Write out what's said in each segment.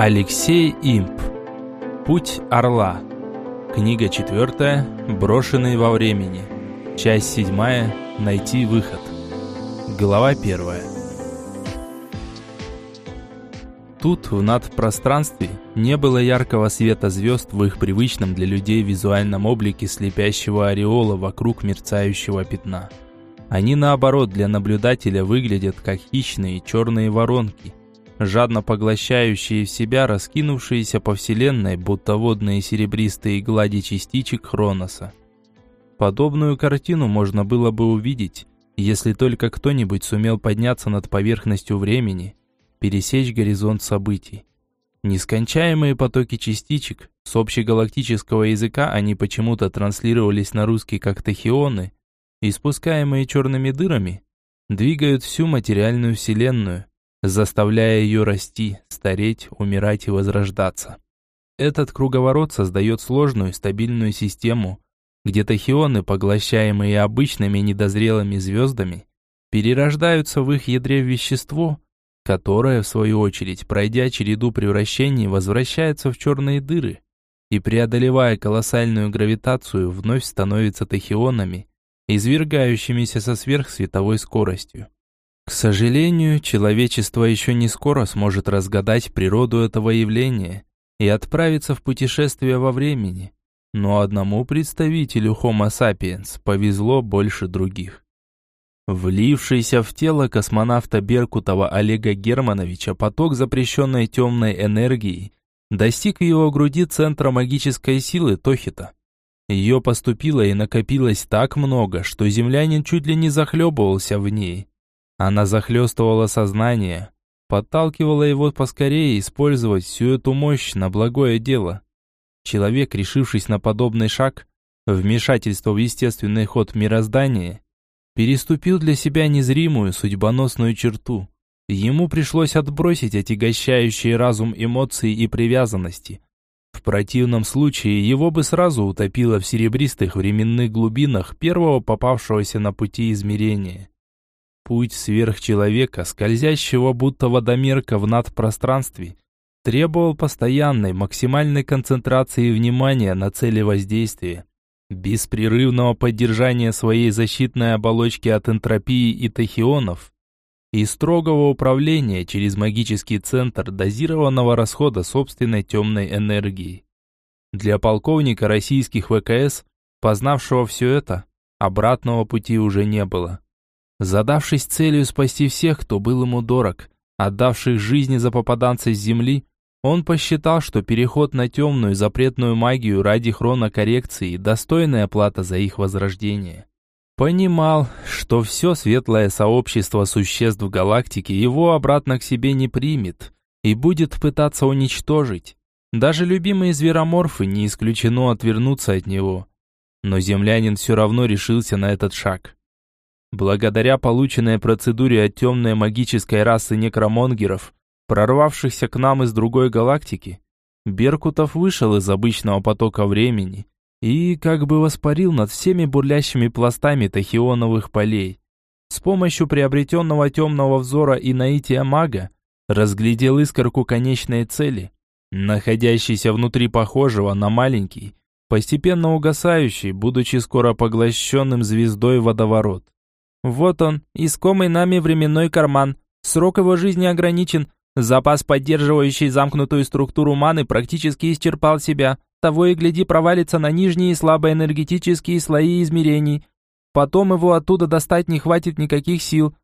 Алексей Имп. Путь орла. Книга четвертая. Брошенный во времени. Часть седьмая. Найти выход. Глава первая. Тут, в надпространстве, не было яркого света звезд в их привычном для людей визуальном облике слепящего ореола вокруг мерцающего пятна. Они, наоборот, для наблюдателя выглядят как хищные черные воронки, жадно поглощающие в себя раскинувшиеся по вселенной будто водные серебристые глади частичек Хроноса. Подобную картину можно было бы увидеть, если только кто-нибудь сумел подняться над поверхностью времени, пересечь горизонт событий. Нескончаемые потоки частичек, с общегалактического языка они почему-то транслировались на русский как тахионы, испускаемые черными дырами, двигают всю материальную вселенную, заставляя ее расти, стареть, умирать и возрождаться. Этот круговорот создает сложную стабильную систему, где тахионы, поглощаемые обычными недозрелыми звездами, перерождаются в их ядре в вещество, которое, в свою очередь, пройдя череду превращений, возвращается в черные дыры и, преодолевая колоссальную гравитацию, вновь становится тахионами, извергающимися со сверхсветовой скоростью. К сожалению, человечество еще не скоро сможет разгадать природу этого явления и отправиться в путешествие во времени. Но одному представителю Homo sapiens повезло больше других. Влившийся в тело космонавта Беркутова Олега Германовича поток запрещенной темной энергии достиг в его груди центра магической силы Тохита. Ее поступило и накопилось так много, что землянин чуть ли не захлебывался в ней. Она захлестывала сознание, подталкивала его поскорее использовать всю эту мощь на благое дело. Человек, решившись на подобный шаг, вмешательство в естественный ход мироздания, переступил для себя незримую судьбоносную черту. Ему пришлось отбросить отягощающие разум эмоции и привязанности. В противном случае его бы сразу утопило в серебристых временных глубинах первого попавшегося на пути измерения. Путь сверхчеловека, скользящего будто водомерка в надпространстве, требовал постоянной максимальной концентрации внимания на цели воздействия, беспрерывного поддержания своей защитной оболочки от энтропии и тахионов и строгого управления через магический центр дозированного расхода собственной темной энергии. Для полковника российских ВКС, познавшего все это, обратного пути уже не было. Задавшись целью спасти всех, кто был ему дорог, отдавших жизни за попаданца с земли, он посчитал, что переход на темную запретную магию ради хронокоррекции – достойная плата за их возрождение. Понимал, что все светлое сообщество существ в галактике его обратно к себе не примет и будет пытаться уничтожить. Даже любимые звероморфы не исключено отвернуться от него. Но землянин все равно решился на этот шаг. Благодаря полученной процедуре от темной магической расы некромонгеров, прорвавшихся к нам из другой галактики, Беркутов вышел из обычного потока времени и как бы воспарил над всеми бурлящими пластами тахионовых полей. С помощью приобретенного темного взора и наития мага разглядел искорку конечной цели, находящейся внутри похожего на маленький, постепенно угасающий, будучи скоро поглощенным звездой водоворот. Вот он, искомый нами временной карман. Срок его жизни ограничен. Запас, поддерживающий замкнутую структуру маны, практически исчерпал себя. Того и гляди провалится на нижние слабоэнергетические слои измерений. Потом его оттуда достать не хватит никаких сил.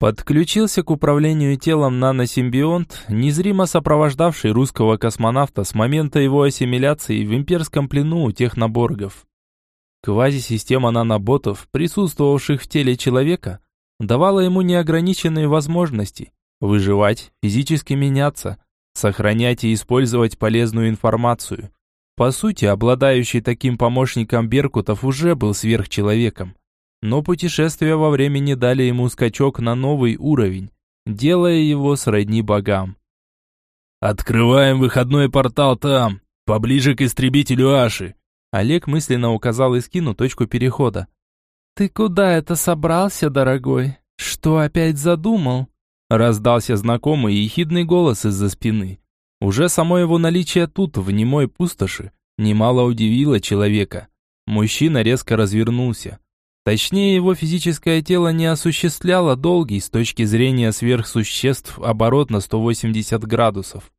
Подключился к управлению телом наносимбионт, незримо сопровождавший русского космонавта с момента его ассимиляции в имперском плену у техноборгов. Квазисистема наноботов, присутствовавших в теле человека, давала ему неограниченные возможности выживать, физически меняться, сохранять и использовать полезную информацию. По сути, обладающий таким помощником Беркутов уже был сверхчеловеком. Но путешествия во времени дали ему скачок на новый уровень, делая его сродни богам. «Открываем выходной портал там, поближе к истребителю Аши», Олег мысленно указал Искину точку перехода. «Ты куда это собрался, дорогой? Что опять задумал?» Раздался знакомый и ехидный голос из-за спины. Уже само его наличие тут, в немой пустоши, немало удивило человека. Мужчина резко развернулся. Точнее, его физическое тело не осуществляло долгий с точки зрения сверхсуществ оборот на 180 градусов.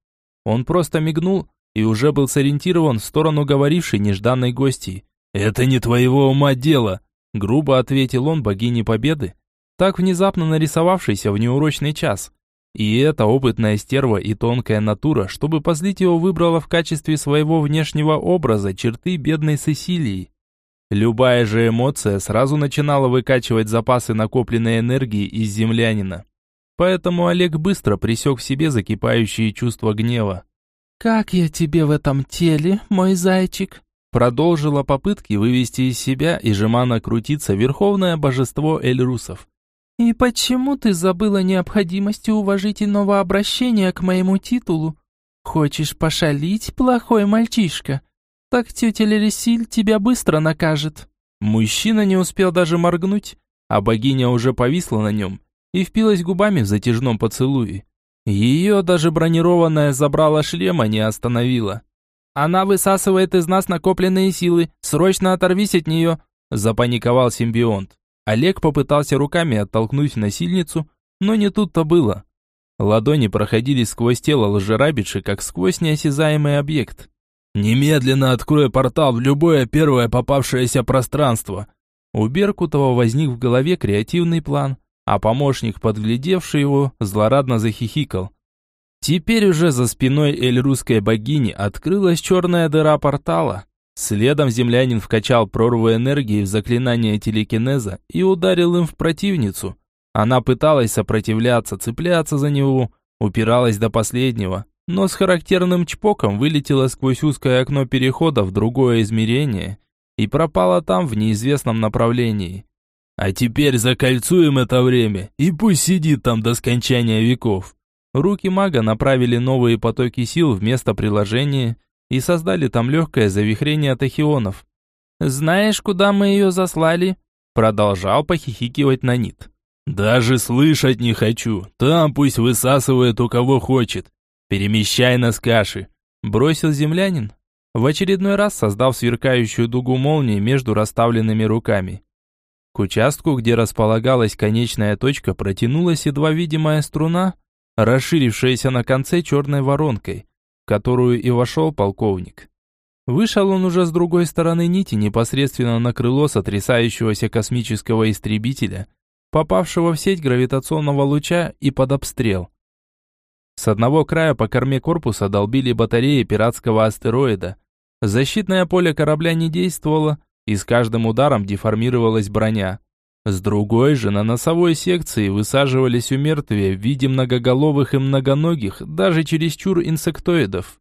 Он просто мигнул и уже был сориентирован в сторону говорившей нежданной гости. «Это не твоего ума дело!» Грубо ответил он богине Победы, так внезапно нарисовавшейся в неурочный час. И эта опытная стерва и тонкая натура, чтобы позлить его, выбрала в качестве своего внешнего образа черты бедной Сесилии. Любая же эмоция сразу начинала выкачивать запасы накопленной энергии из землянина. Поэтому Олег быстро пресек в себе закипающие чувства гнева. «Как я тебе в этом теле, мой зайчик?» Продолжила попытки вывести из себя и жеманно крутиться верховное божество Эльрусов. «И почему ты забыла необходимости уважительного обращения к моему титулу? Хочешь пошалить, плохой мальчишка? Так тетя Лересиль тебя быстро накажет». Мужчина не успел даже моргнуть, а богиня уже повисла на нем и впилась губами в затяжном поцелуе. Ее даже бронированное забрало шлема не остановило. «Она высасывает из нас накопленные силы, срочно оторвись от нее!» Запаниковал симбионт. Олег попытался руками оттолкнуть насильницу, но не тут-то было. Ладони проходили сквозь тело лжерабичи, как сквозь неосязаемый объект. «Немедленно открой портал в любое первое попавшееся пространство!» У Беркутова возник в голове креативный план, а помощник, подглядевший его, злорадно захихикал. Теперь уже за спиной эль-русской богини открылась черная дыра портала. Следом землянин вкачал прорву энергии в заклинание телекинеза и ударил им в противницу. Она пыталась сопротивляться, цепляться за него, упиралась до последнего, но с характерным чпоком вылетела сквозь узкое окно перехода в другое измерение и пропала там в неизвестном направлении. А теперь закольцуем это время, и пусть сидит там до скончания веков. Руки мага направили новые потоки сил вместо приложения и создали там легкое завихрение тахионов. «Знаешь, куда мы ее заслали?» Продолжал похихикивать Нанит. «Даже слышать не хочу. Там пусть высасывает у кого хочет. Перемещай нас каши!» Бросил землянин, в очередной раз создав сверкающую дугу молнии между расставленными руками. К участку, где располагалась конечная точка, протянулась едва видимая струна, расширившаяся на конце черной воронкой, в которую и вошел полковник. Вышел он уже с другой стороны нити, непосредственно на крыло сотрясающегося космического истребителя, попавшего в сеть гравитационного луча и под обстрел. С одного края по корме корпуса долбили батареи пиратского астероида. Защитное поле корабля не действовало, и с каждым ударом деформировалась броня. С другой же на носовой секции высаживались умертвия в виде многоголовых и многоногих, даже чересчур инсектоидов.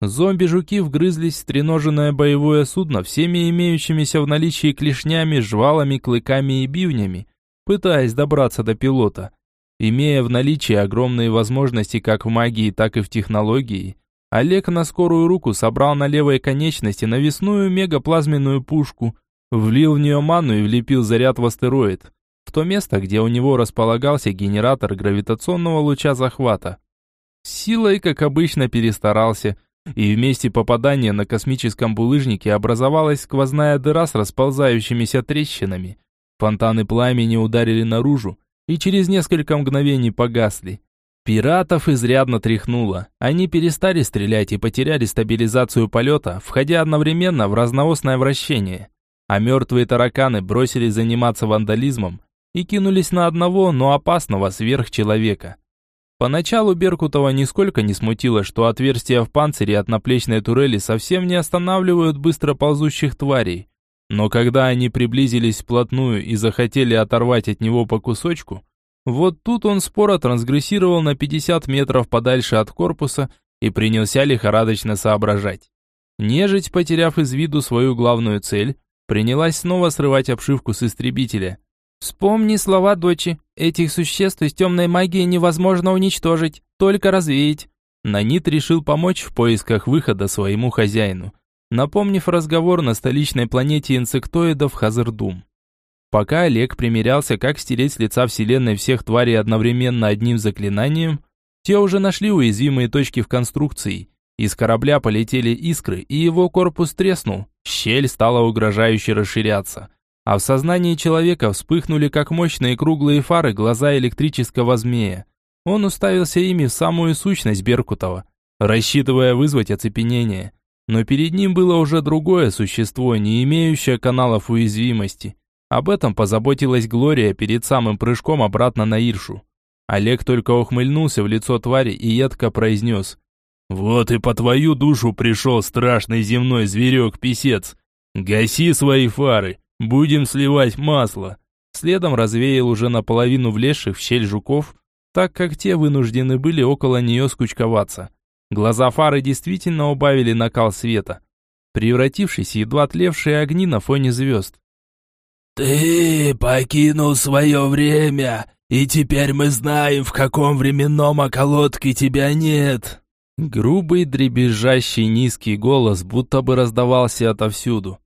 Зомби-жуки вгрызлись в стреноженное боевое судно всеми имеющимися в наличии клешнями, жвалами, клыками и бивнями, пытаясь добраться до пилота. Имея в наличии огромные возможности как в магии, так и в технологии, Олег на скорую руку собрал на левой конечности навесную мегаплазменную пушку, Влил в нее ману и влепил заряд в астероид, в то место, где у него располагался генератор гравитационного луча захвата. Силой, как обычно, перестарался, и вместе попадания на космическом булыжнике образовалась сквозная дыра с расползающимися трещинами. Фонтаны пламени ударили наружу, и через несколько мгновений погасли. Пиратов изрядно тряхнуло. Они перестали стрелять и потеряли стабилизацию полета, входя одновременно в разноосное вращение а мертвые тараканы бросились заниматься вандализмом и кинулись на одного, но опасного сверхчеловека. Поначалу Беркутова нисколько не смутило, что отверстия в панцире от наплечной турели совсем не останавливают быстро ползущих тварей. Но когда они приблизились вплотную и захотели оторвать от него по кусочку, вот тут он споро трансгрессировал на 50 метров подальше от корпуса и принялся лихорадочно соображать. Нежить, потеряв из виду свою главную цель, принялась снова срывать обшивку с истребителя. «Вспомни слова дочи. Этих существ из темной магии невозможно уничтожить, только развеять». Нанит решил помочь в поисках выхода своему хозяину, напомнив разговор на столичной планете инсектоидов Хазардум. Пока Олег примерялся, как стереть с лица Вселенной всех тварей одновременно одним заклинанием, Те уже нашли уязвимые точки в конструкции. Из корабля полетели искры, и его корпус треснул. Щель стала угрожающе расширяться. А в сознании человека вспыхнули, как мощные круглые фары, глаза электрического змея. Он уставился ими в самую сущность Беркутова, рассчитывая вызвать оцепенение. Но перед ним было уже другое существо, не имеющее каналов уязвимости. Об этом позаботилась Глория перед самым прыжком обратно на Иршу. Олег только ухмыльнулся в лицо твари и едко произнес. «Вот и по твою душу пришел страшный земной зверек-писец. Гаси свои фары, будем сливать масло». Следом развеял уже наполовину влезших в щель жуков, так как те вынуждены были около нее скучковаться. Глаза фары действительно убавили накал света, превратившись в едва тлевшие огни на фоне звезд. «Ты покинул свое время и теперь мы знаем, в каком временном околотке тебя нет!» Грубый, дребезжащий низкий голос будто бы раздавался отовсюду.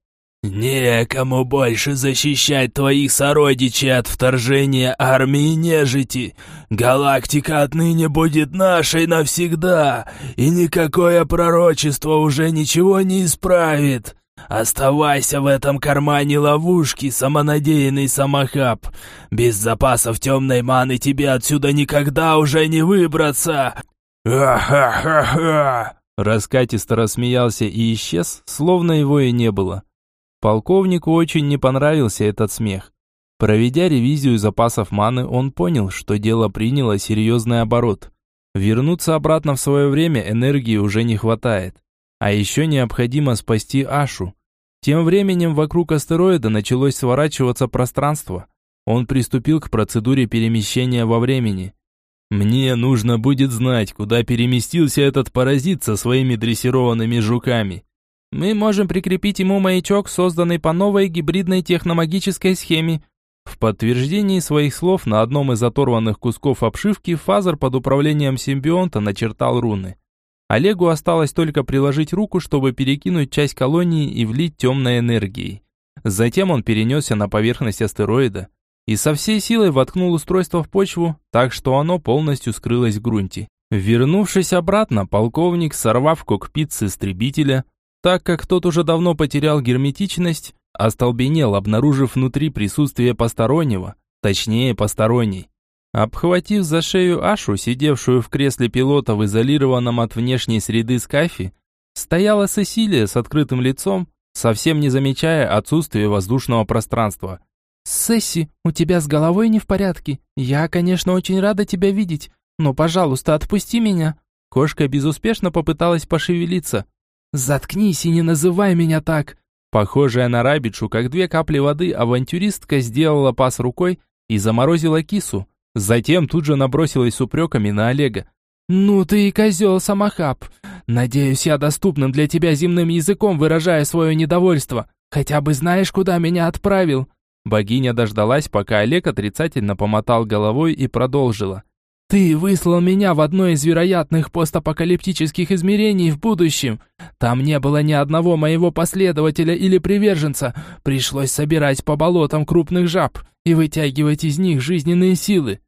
«Некому больше защищать твоих сородичей от вторжения армии нежити. Галактика отныне будет нашей навсегда, и никакое пророчество уже ничего не исправит. «Оставайся в этом кармане ловушки, самонадеянный самохаб. Без запасов темной маны тебе отсюда никогда уже не выбраться!» «Ха-ха-ха-ха!» Раскатисто рассмеялся и исчез, словно его и не было. Полковнику очень не понравился этот смех. Проведя ревизию запасов маны, он понял, что дело приняло серьезный оборот. Вернуться обратно в свое время энергии уже не хватает. А еще необходимо спасти Ашу. Тем временем вокруг астероида начало сворачиваться пространство. Он приступил к процедуре перемещения во времени. «Мне нужно будет знать, куда переместился этот паразит со своими дрессированными жуками». «Мы можем прикрепить ему маячок, созданный по новой гибридной техномагической схеме». В подтверждении своих слов на одном из оторванных кусков обшивки Фазер под управлением симбионта начертал руны. Олегу осталось только приложить руку, чтобы перекинуть часть колонии и влить темной энергией. Затем он перенесся на поверхность астероида и со всей силой воткнул устройство в почву, так что оно полностью скрылось в грунте. Вернувшись обратно, полковник, сорвав кокпит с истребителя, так как тот уже давно потерял герметичность, остолбенел, обнаружив внутри присутствие постороннего, точнее посторонней. Обхватив за шею Ашу, сидевшую в кресле пилота в изолированном от внешней среды скафе, стояла Сесилия с открытым лицом, совсем не замечая отсутствия воздушного пространства. «Сесси, у тебя с головой не в порядке. Я, конечно, очень рада тебя видеть, но, пожалуйста, отпусти меня». Кошка безуспешно попыталась пошевелиться. «Заткнись и не называй меня так!» Похожая на рабичу, как две капли воды, авантюристка сделала пас рукой и заморозила кису, Затем тут же набросилась с упреками на Олега. «Ну ты и козел, самохаб! Надеюсь, я доступным для тебя земным языком выражаю свое недовольство. Хотя бы знаешь, куда меня отправил?» Богиня дождалась, пока Олег отрицательно помотал головой и продолжила. «Ты выслал меня в одно из вероятных постапокалиптических измерений в будущем. Там не было ни одного моего последователя или приверженца. Пришлось собирать по болотам крупных жаб и вытягивать из них жизненные силы.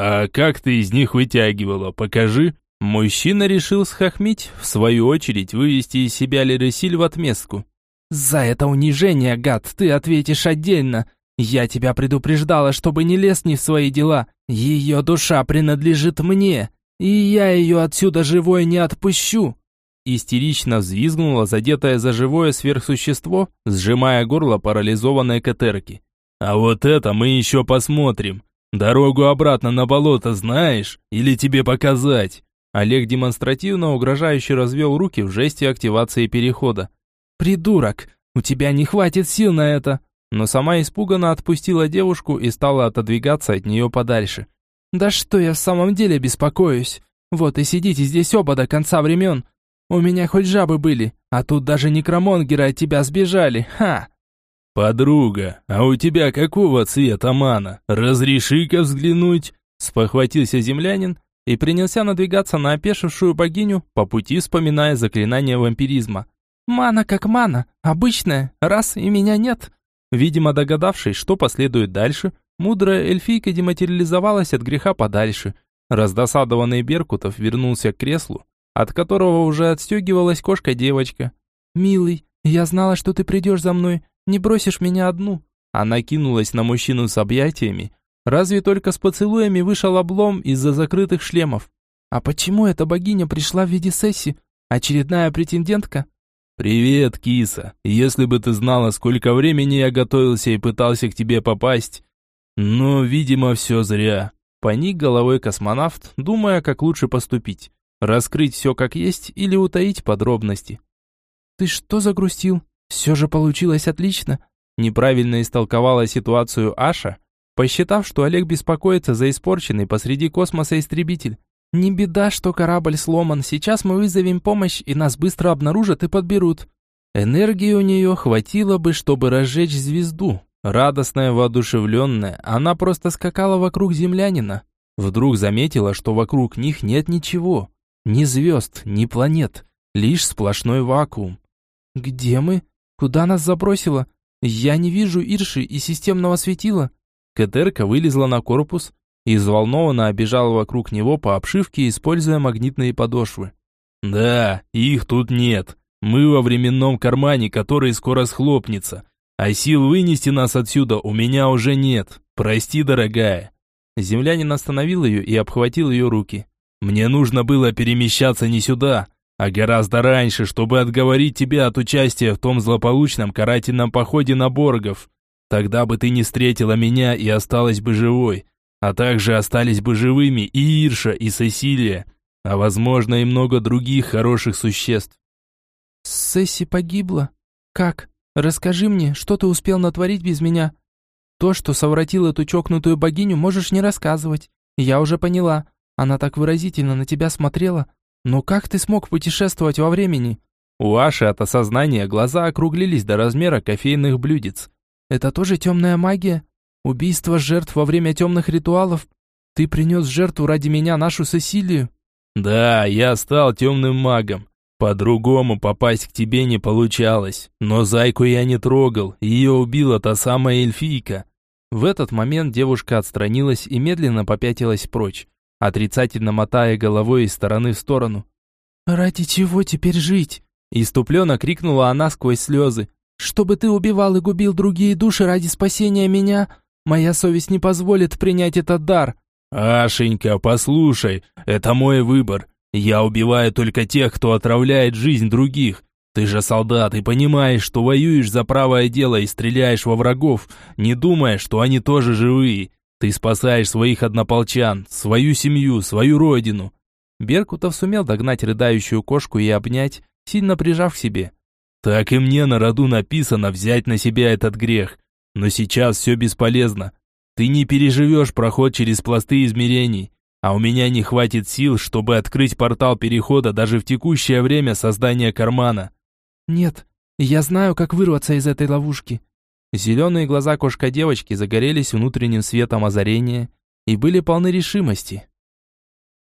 «А как ты из них вытягивала? Покажи!» Мужчина решил схохмить, в свою очередь вывести из себя Лересиль в отместку. «За это унижение, гад, ты ответишь отдельно. Я тебя предупреждала, чтобы не лез ни в свои дела. Ее душа принадлежит мне, и я ее отсюда живой не отпущу». Истерично взвизгнуло задетое за живое сверхсущество, сжимая горло парализованной катерки. «А вот это мы еще посмотрим. Дорогу обратно на болото знаешь? Или тебе показать?» Олег демонстративно угрожающе развел руки в жесте активации перехода. «Придурок, у тебя не хватит сил на это!» Но сама испуганно отпустила девушку и стала отодвигаться от нее подальше. «Да что я в самом деле беспокоюсь? Вот и сидите здесь оба до конца времен. У меня хоть жабы были, а тут даже некромонгеры от тебя сбежали, ха!» «Подруга, а у тебя какого цвета мана? Разреши-ка взглянуть!» Спохватился землянин и принялся надвигаться на опешившую богиню, по пути вспоминая заклинание вампиризма. «Мана как мана, обычная, раз и меня нет». Видимо, догадавшись, что последует дальше, мудрая эльфийка дематериализовалась от греха подальше, Раздосадованный Беркутов вернулся к креслу, от которого уже отстегивалась кошка-девочка. «Милый, я знала, что ты придешь за мной, не бросишь меня одну». Она кинулась на мужчину с объятиями, разве только с поцелуями вышел облом из-за закрытых шлемов. «А почему эта богиня пришла в виде Сесси? Очередная претендентка?» «Привет, киса. Если бы ты знала, сколько времени я готовился и пытался к тебе попасть. Но, видимо, все зря». Поник головой космонавт, думая, как лучше поступить. Раскрыть все как есть или утаить подробности. «Ты что загрустил? Все же получилось отлично». Неправильно истолковала ситуацию Аша, посчитав, что Олег беспокоится за испорченный посреди космоса истребитель. «Не беда, что корабль сломан. Сейчас мы вызовем помощь, и нас быстро обнаружат и подберут». Энергии у нее хватило бы, чтобы разжечь звезду. Радостная, воодушевленная, она просто скакала вокруг землянина. Вдруг заметила, что вокруг них нет ничего. Ни звезд, ни планет. Лишь сплошной вакуум. «Где мы? Куда нас забросило? Я не вижу Ирши и системного светила». Катерка вылезла на корпус, и взволнованно обежал вокруг него по обшивке, используя магнитные подошвы. «Да, их тут нет. Мы во временном кармане, который скоро схлопнется. А сил вынести нас отсюда у меня уже нет. Прости, дорогая». Землянин остановил ее и обхватил ее руки. «Мне нужно было перемещаться не сюда, а гораздо раньше, чтобы отговорить тебя от участия в том злополучном карательном походе на Боргов. Тогда бы ты не встретила меня и осталась бы живой. А также остались бы живыми и Ирша, и Сесилия, а возможно и много других хороших существ. Сесси погибла? Как? Расскажи мне, что ты успел натворить без меня? То, что совратил эту чокнутую богиню, можешь не рассказывать. Я уже поняла. Она так выразительно на тебя смотрела. Но как ты смог путешествовать во времени? У Аши от осознания глаза округлились до размера кофейных блюдец. Это тоже темная магия? Убийство жертв во время темных ритуалов? Ты принес жертву ради меня, нашу Сесилию?» «Да, я стал темным магом. По-другому попасть к тебе не получалось. Но зайку я не трогал, ее убила та самая эльфийка». В этот момент девушка отстранилась и медленно попятилась прочь, отрицательно мотая головой из стороны в сторону. «Ради чего теперь жить?» Иступленно крикнула она сквозь слезы. «Чтобы ты убивал и губил другие души ради спасения меня? Моя совесть не позволит принять этот дар». «Ашенька, послушай, это мой выбор. Я убиваю только тех, кто отравляет жизнь других. Ты же солдат и понимаешь, что воюешь за правое дело и стреляешь во врагов, не думая, что они тоже живые. Ты спасаешь своих однополчан, свою семью, свою родину». Беркутов сумел догнать рыдающую кошку и обнять, сильно прижав к себе. «Так и мне на роду написано взять на себя этот грех. Но сейчас все бесполезно. Ты не переживешь проход через пласты измерений, а у меня не хватит сил, чтобы открыть портал перехода даже в текущее время создания кармана. Нет, я знаю, как вырваться из этой ловушки. Зеленые глаза кошка-девочки загорелись внутренним светом озарения и были полны решимости.